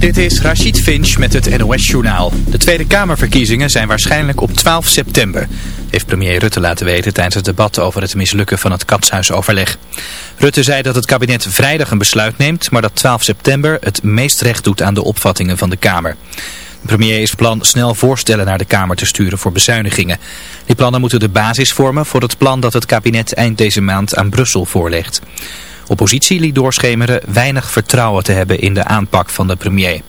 Dit is Rachid Finch met het NOS-journaal. De Tweede Kamerverkiezingen zijn waarschijnlijk op 12 september, heeft premier Rutte laten weten tijdens het debat over het mislukken van het katshuisoverleg. Rutte zei dat het kabinet vrijdag een besluit neemt, maar dat 12 september het meest recht doet aan de opvattingen van de Kamer. De premier is plan snel voorstellen naar de Kamer te sturen voor bezuinigingen. Die plannen moeten de basis vormen voor het plan dat het kabinet eind deze maand aan Brussel voorlegt. Oppositie liet doorschemeren weinig vertrouwen te hebben in de aanpak van de premier.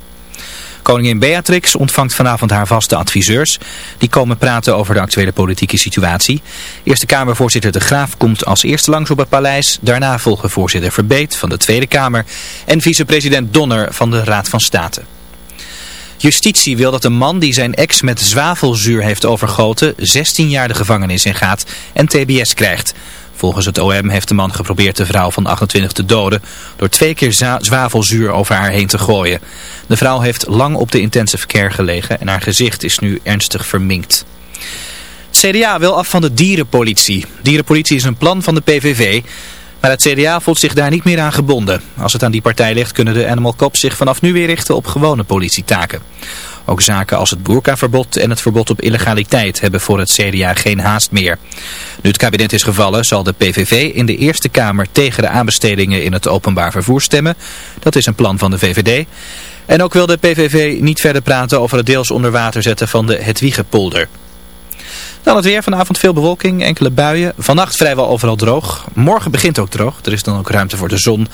Koningin Beatrix ontvangt vanavond haar vaste adviseurs. Die komen praten over de actuele politieke situatie. Eerste Kamervoorzitter De Graaf komt als eerste langs op het paleis. Daarna volgen voorzitter Verbeet van de Tweede Kamer en vicepresident Donner van de Raad van State. Justitie wil dat een man die zijn ex met zwavelzuur heeft overgoten 16 jaar de gevangenis in gaat en tbs krijgt. Volgens het OM heeft de man geprobeerd de vrouw van 28 te doden door twee keer zwavelzuur over haar heen te gooien. De vrouw heeft lang op de intensive care gelegen en haar gezicht is nu ernstig verminkt. CDA wil af van de dierenpolitie. Dierenpolitie is een plan van de PVV, maar het CDA voelt zich daar niet meer aan gebonden. Als het aan die partij ligt kunnen de Animal Cops zich vanaf nu weer richten op gewone politietaken. Ook zaken als het boerkaverbod en het verbod op illegaliteit hebben voor het CDA geen haast meer. Nu het kabinet is gevallen zal de PVV in de Eerste Kamer tegen de aanbestedingen in het openbaar vervoer stemmen. Dat is een plan van de VVD. En ook wil de PVV niet verder praten over het deels onder water zetten van de Hetwiegepolder. Dan het weer, vanavond veel bewolking, enkele buien. Vannacht vrijwel overal droog. Morgen begint ook droog, er is dan ook ruimte voor de zon.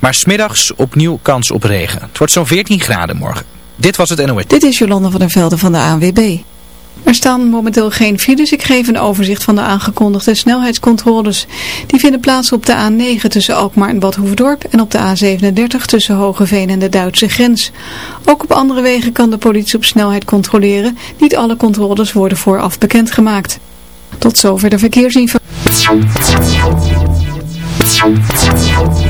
Maar smiddags opnieuw kans op regen. Het wordt zo'n 14 graden morgen. Dit was het NOS. Dit is Jolanda van der Velden van de ANWB. Er staan momenteel geen files. Ik geef een overzicht van de aangekondigde snelheidscontroles. Die vinden plaats op de A9 tussen Alkmaar en Bad Hoefdorp en op de A37 tussen Hogeveen en de Duitse grens. Ook op andere wegen kan de politie op snelheid controleren. Niet alle controles worden vooraf bekendgemaakt. Tot zover de verkeersinformatie.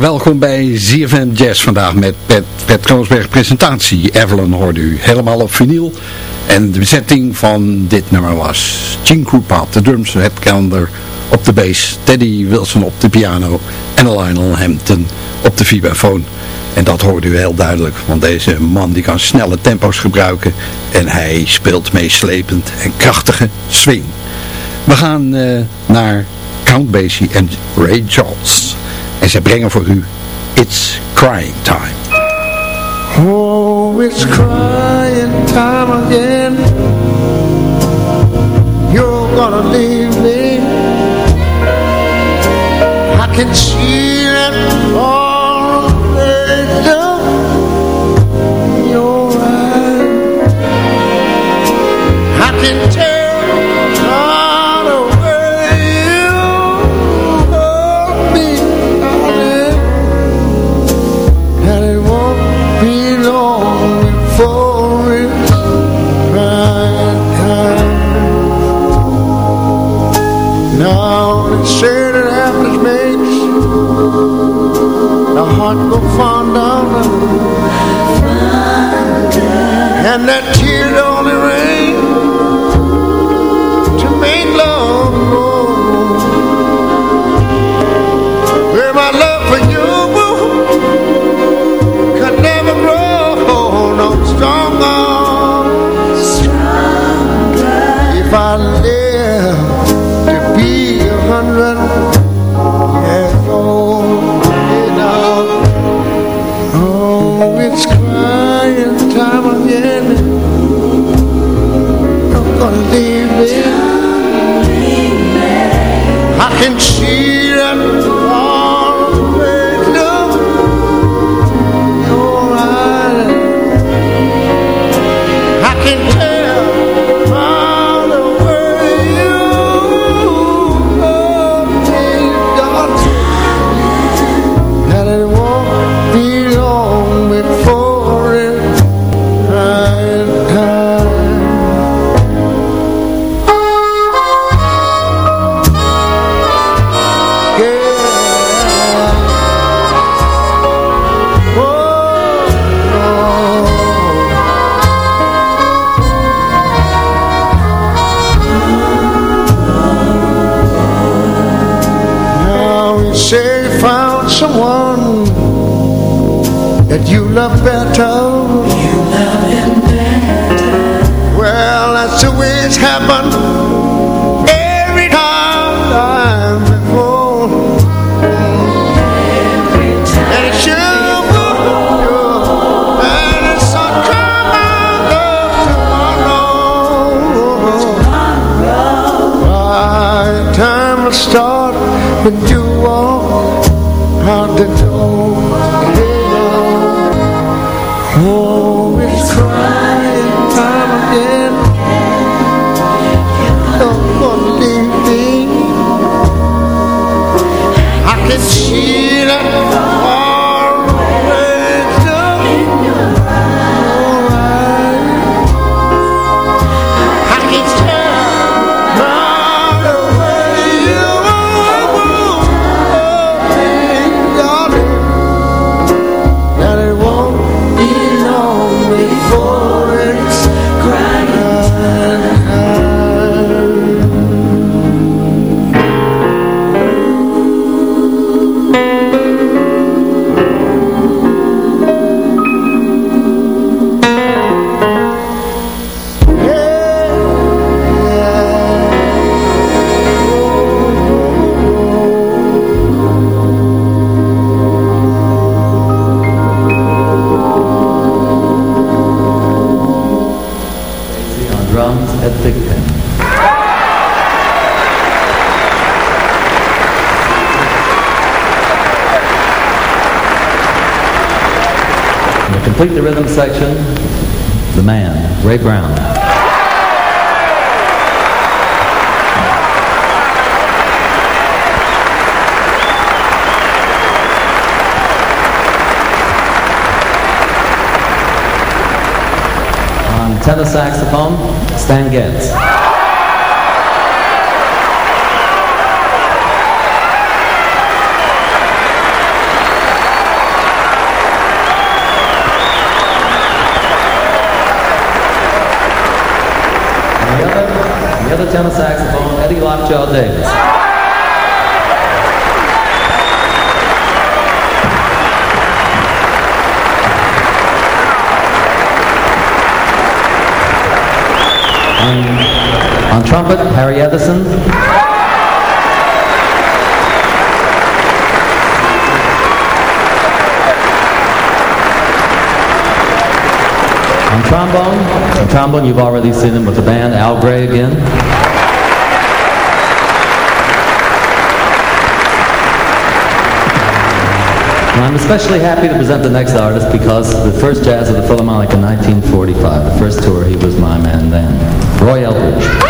Ja, welkom bij ZFM Jazz vandaag met Pet, Pet Kroosberg presentatie. Evelyn hoorde u helemaal op vinyl. En de bezetting van dit nummer was Gene Krupa op de drums, Red Calendar op de bass, Teddy Wilson op de piano en Lionel Hampton op de vibrafoon. En dat hoorde u heel duidelijk, want deze man die kan snelle tempo's gebruiken en hij speelt meeslepend en krachtige swing. We gaan uh, naar Count Basie en Ray Charles. En brengen voor u It's Crying Time. Oh, it's crying time again. You're gonna leave me. I can see it all down your eyes I can tell heart go fond of And that tear love complete the rhythm section, the man, Ray Brown. On tenor saxophone, Stan Getz. Tenor saxophone, Eddie Lockjaw Davis. On, on trumpet, Harry Edison. On trombone, on trombone you've already seen him with the band, Al Gray again. And I'm especially happy to present the next artist because the first jazz of the Philharmonic in 1945, the first tour, he was my man then, Roy Eldridge.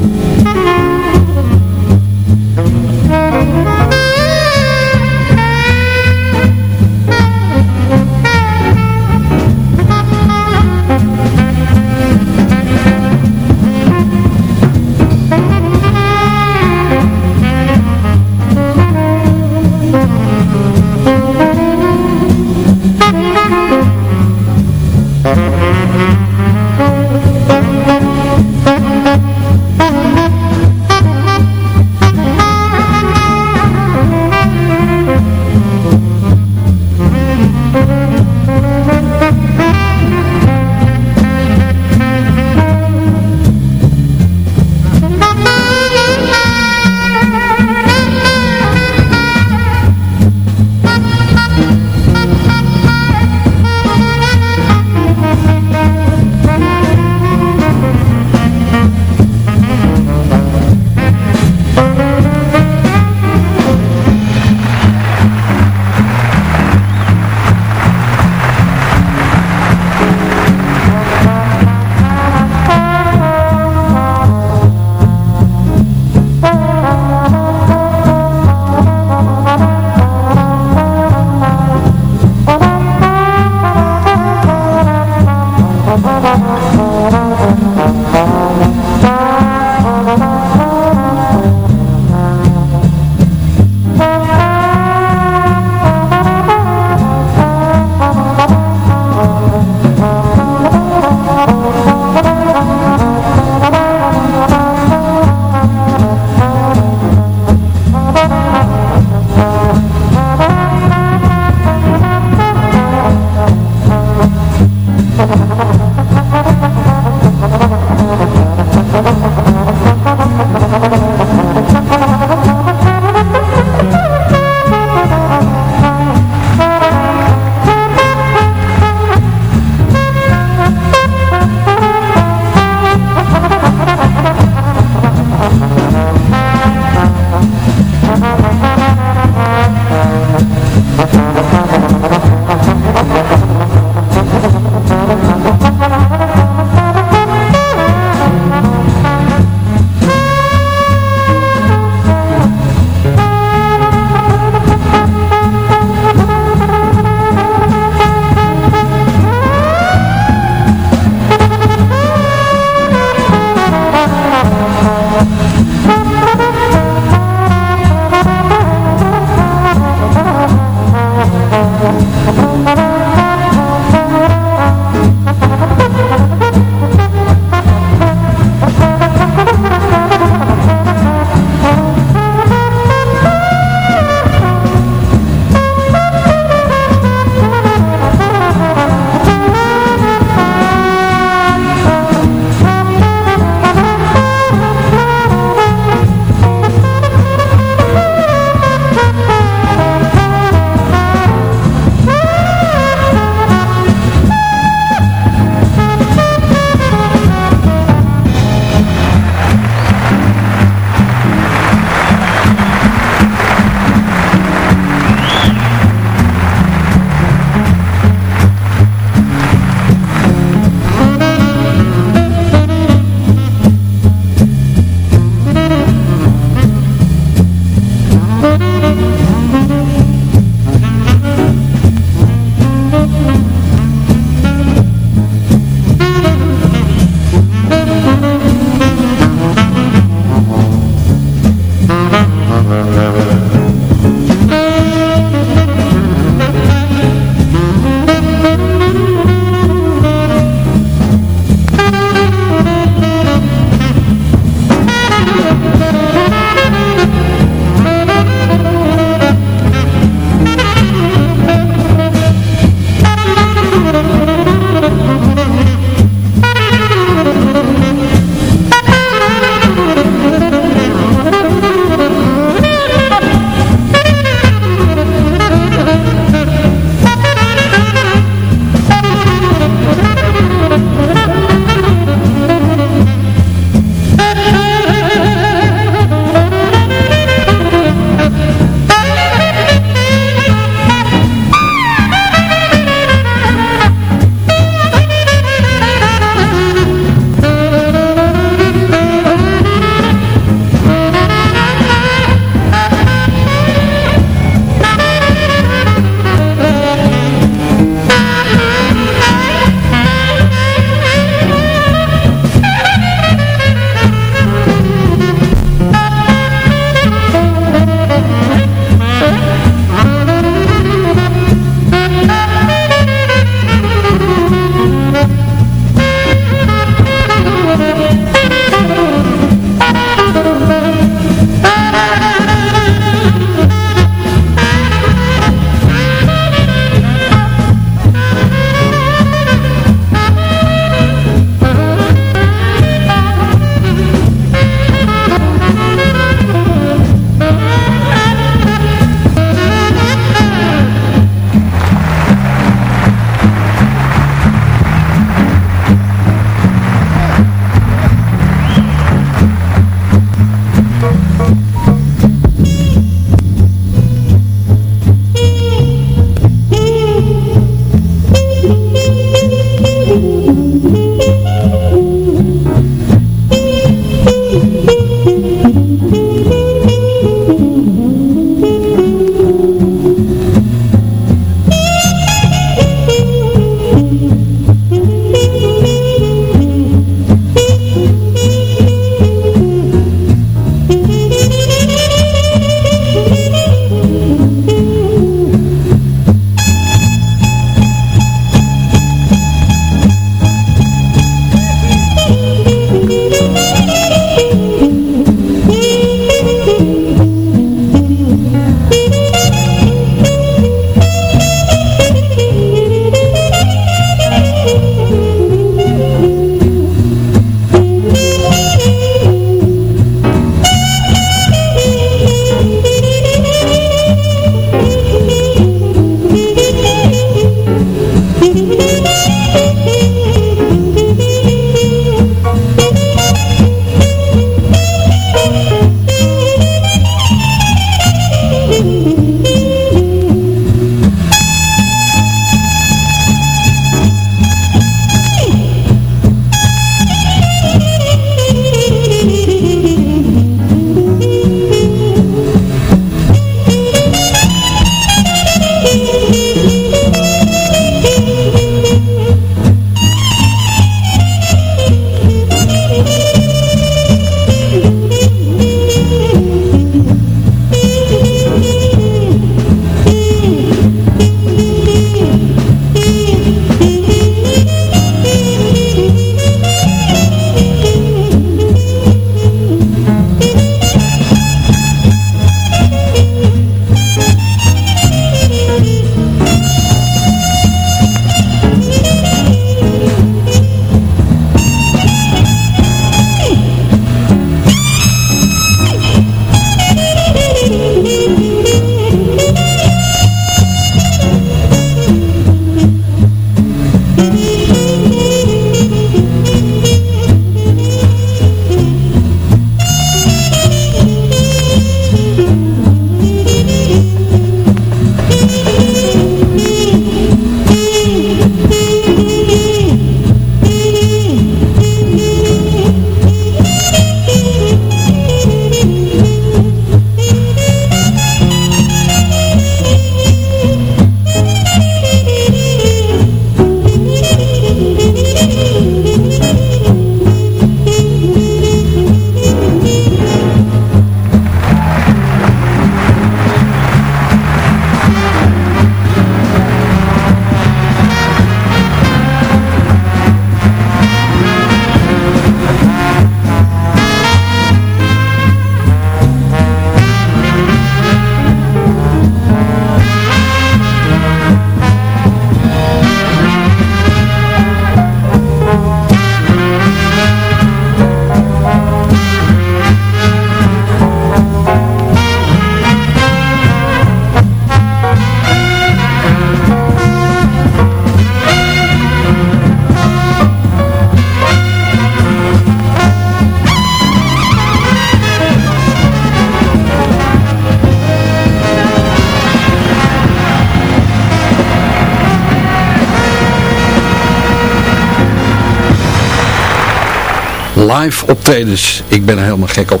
Live optredens. Ik ben er helemaal gek op.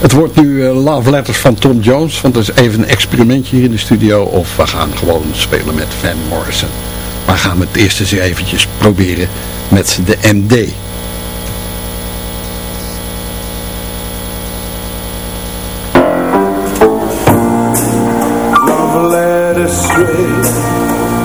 Het wordt nu uh, Love Letters van Tom Jones, want dat is even een experimentje hier in de studio. Of we gaan gewoon spelen met Van Morrison. Maar gaan we het eerst eens eventjes proberen met de MD. You can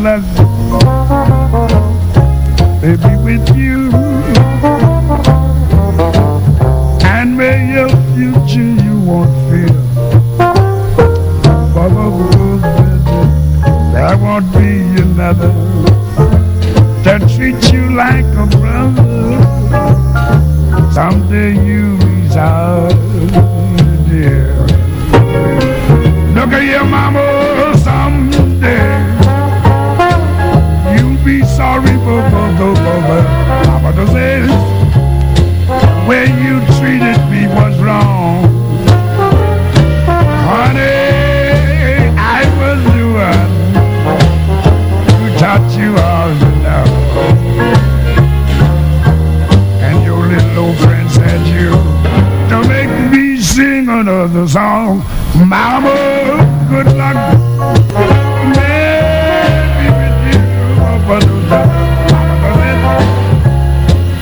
Good And your little you. To make me sing another song. Mama, good luck. Maybe with you Mama,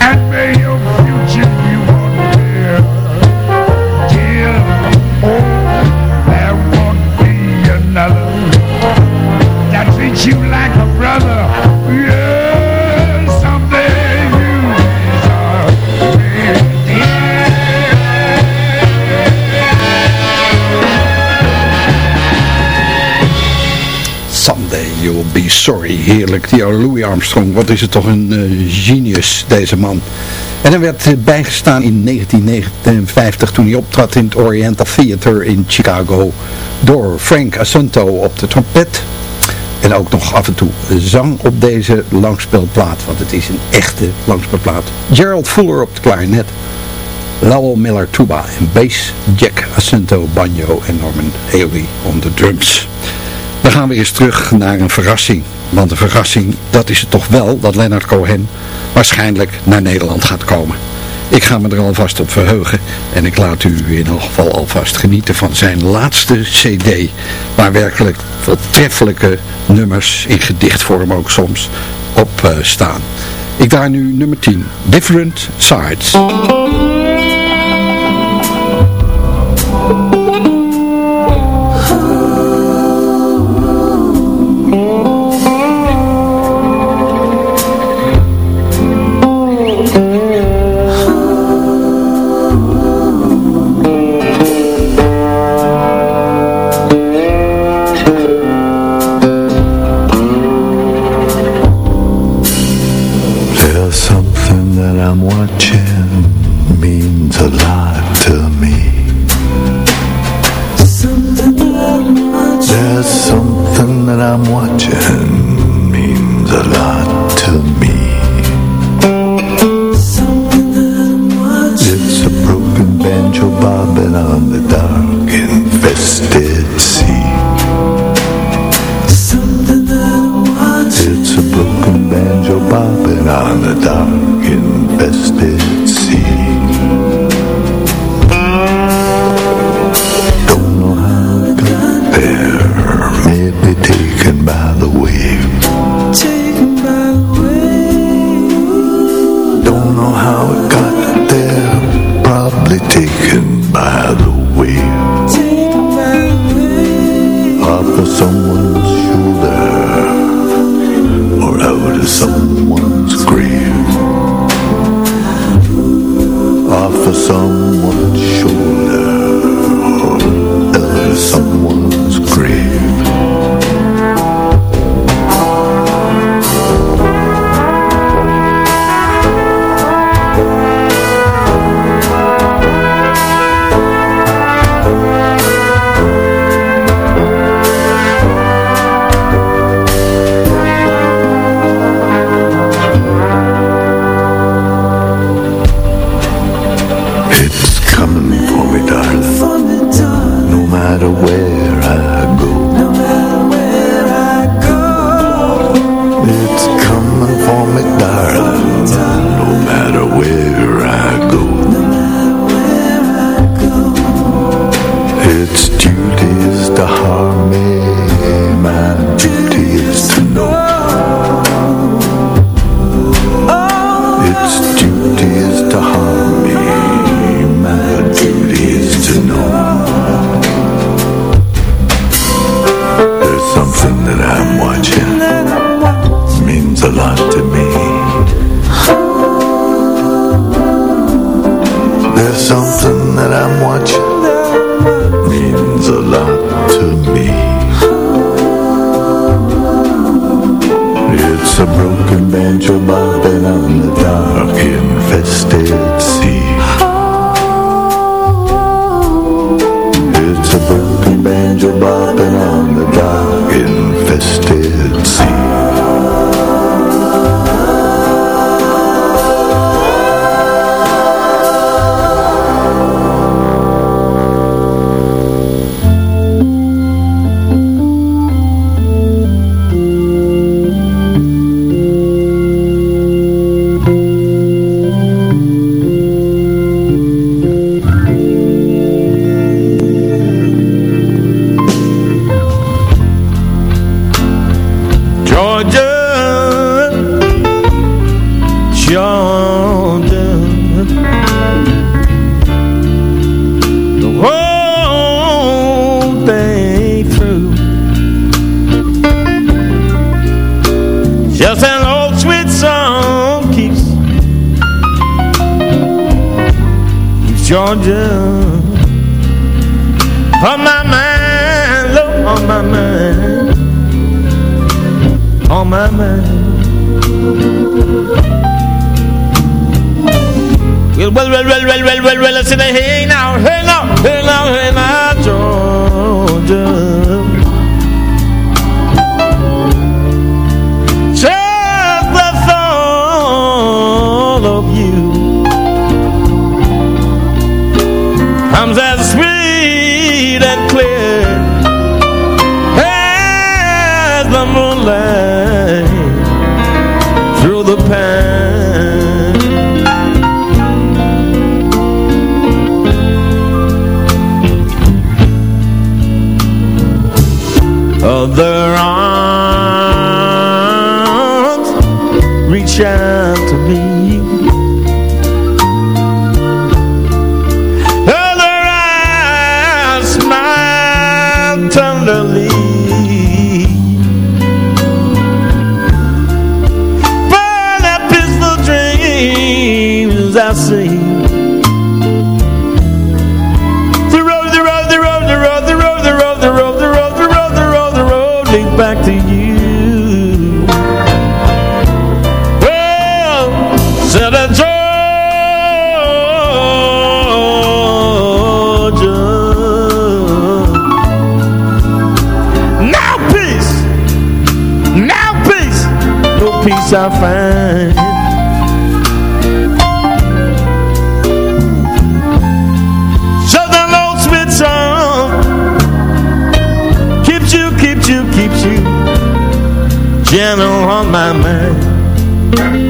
And may your future be one Dear, oh, there won't be another. That treats you like a brother Be Sorry. Heerlijk, die Louis Armstrong. Wat is het toch een eh, genius, deze man. En hij werd eh, bijgestaan in 1959 toen hij optrad in het Oriental Theater in Chicago. Door Frank Asunto op de trompet. En ook nog af en toe zang op deze langspeelplaat. Want het is een echte langspeelplaat. Gerald Fuller op de klarinet. Lowell Miller tuba en bass. Jack Asunto banjo en Norman Haley on de drums. Dan gaan we eens terug naar een verrassing. Want een verrassing, dat is het toch wel dat Leonard Cohen waarschijnlijk naar Nederland gaat komen. Ik ga me er alvast op verheugen en ik laat u in elk geval alvast genieten van zijn laatste cd. Waar werkelijk voortreffelijke nummers in gedichtvorm ook soms op staan. Ik draai nu nummer 10, Different Sides. on my man, low on oh, my mind, on oh, my mind. Well, well, well, well, well, well, well, well, I said, hey now, hey now, hey now, hey now, Georgia. I So the Keeps you, keeps you, keeps you Gentle on my mind.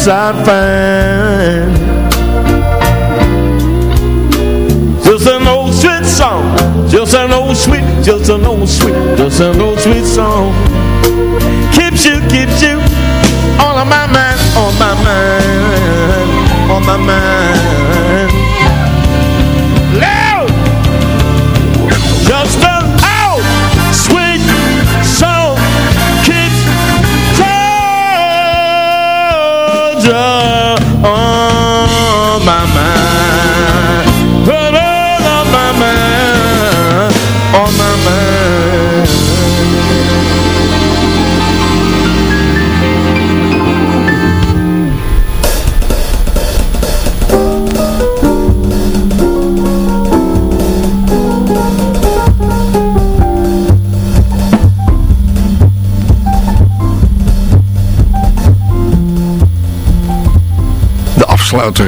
Yes I find. Just an old sweet song Just an old sweet, just an old sweet Just an old sweet song. Keeps you, keeps you On my mind, on my mind On my mind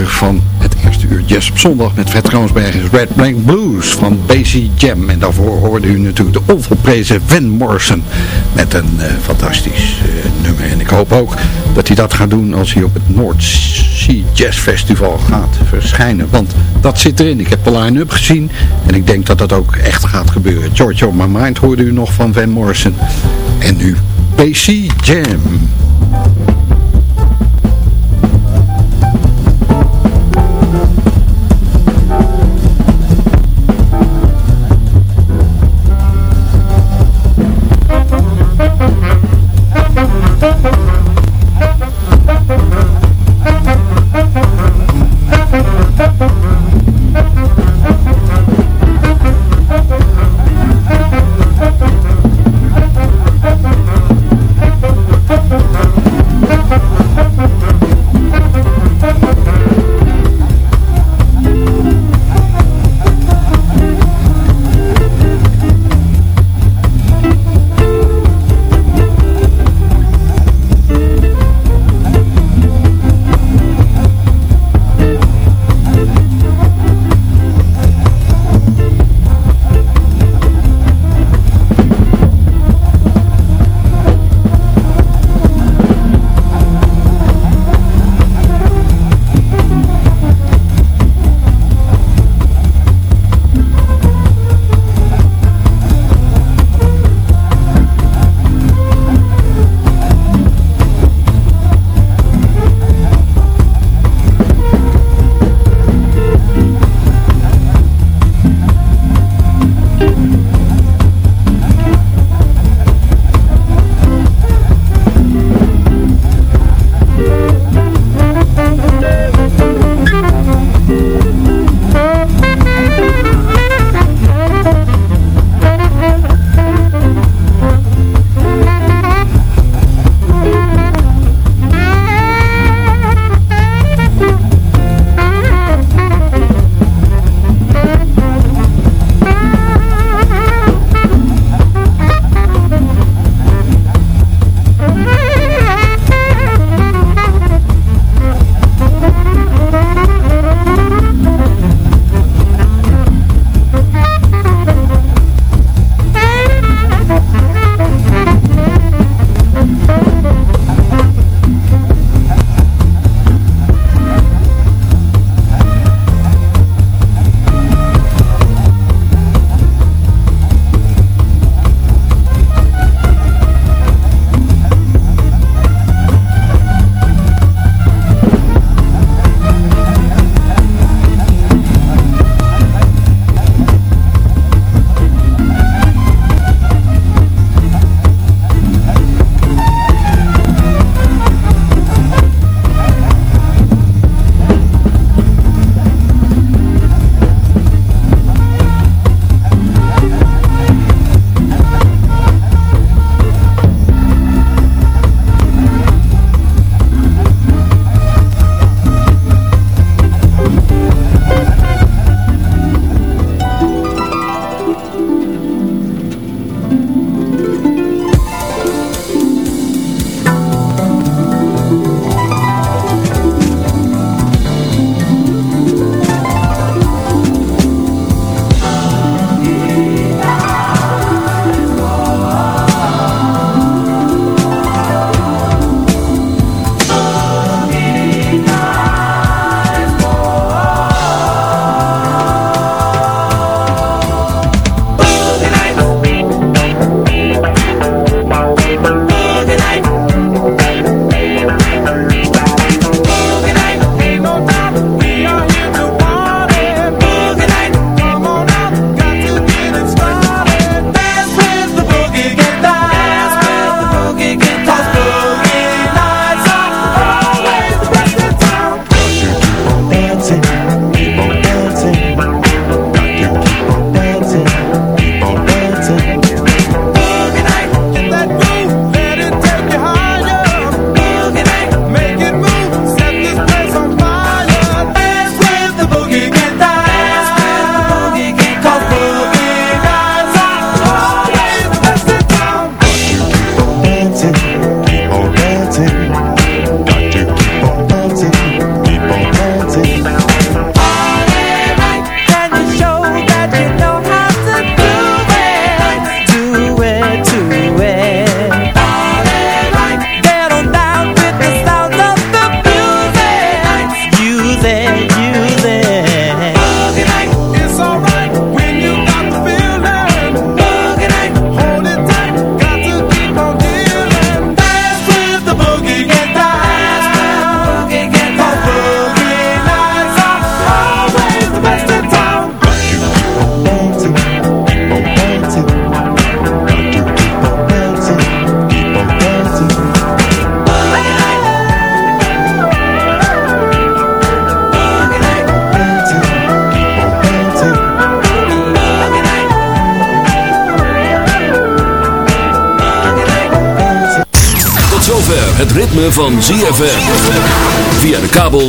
Van het eerste uur Jazz op zondag met Fred Kroonsberg is Red Blank Blues van Basie Jam. En daarvoor hoorde u natuurlijk de onvolprezen Van Morrison met een eh, fantastisch eh, nummer. En ik hoop ook dat hij dat gaat doen als hij op het North Sea Jazz Festival gaat verschijnen. Want dat zit erin. Ik heb de line-up gezien en ik denk dat dat ook echt gaat gebeuren. George on My Mind hoorde u nog van Van Morrison. En nu Basie Jam.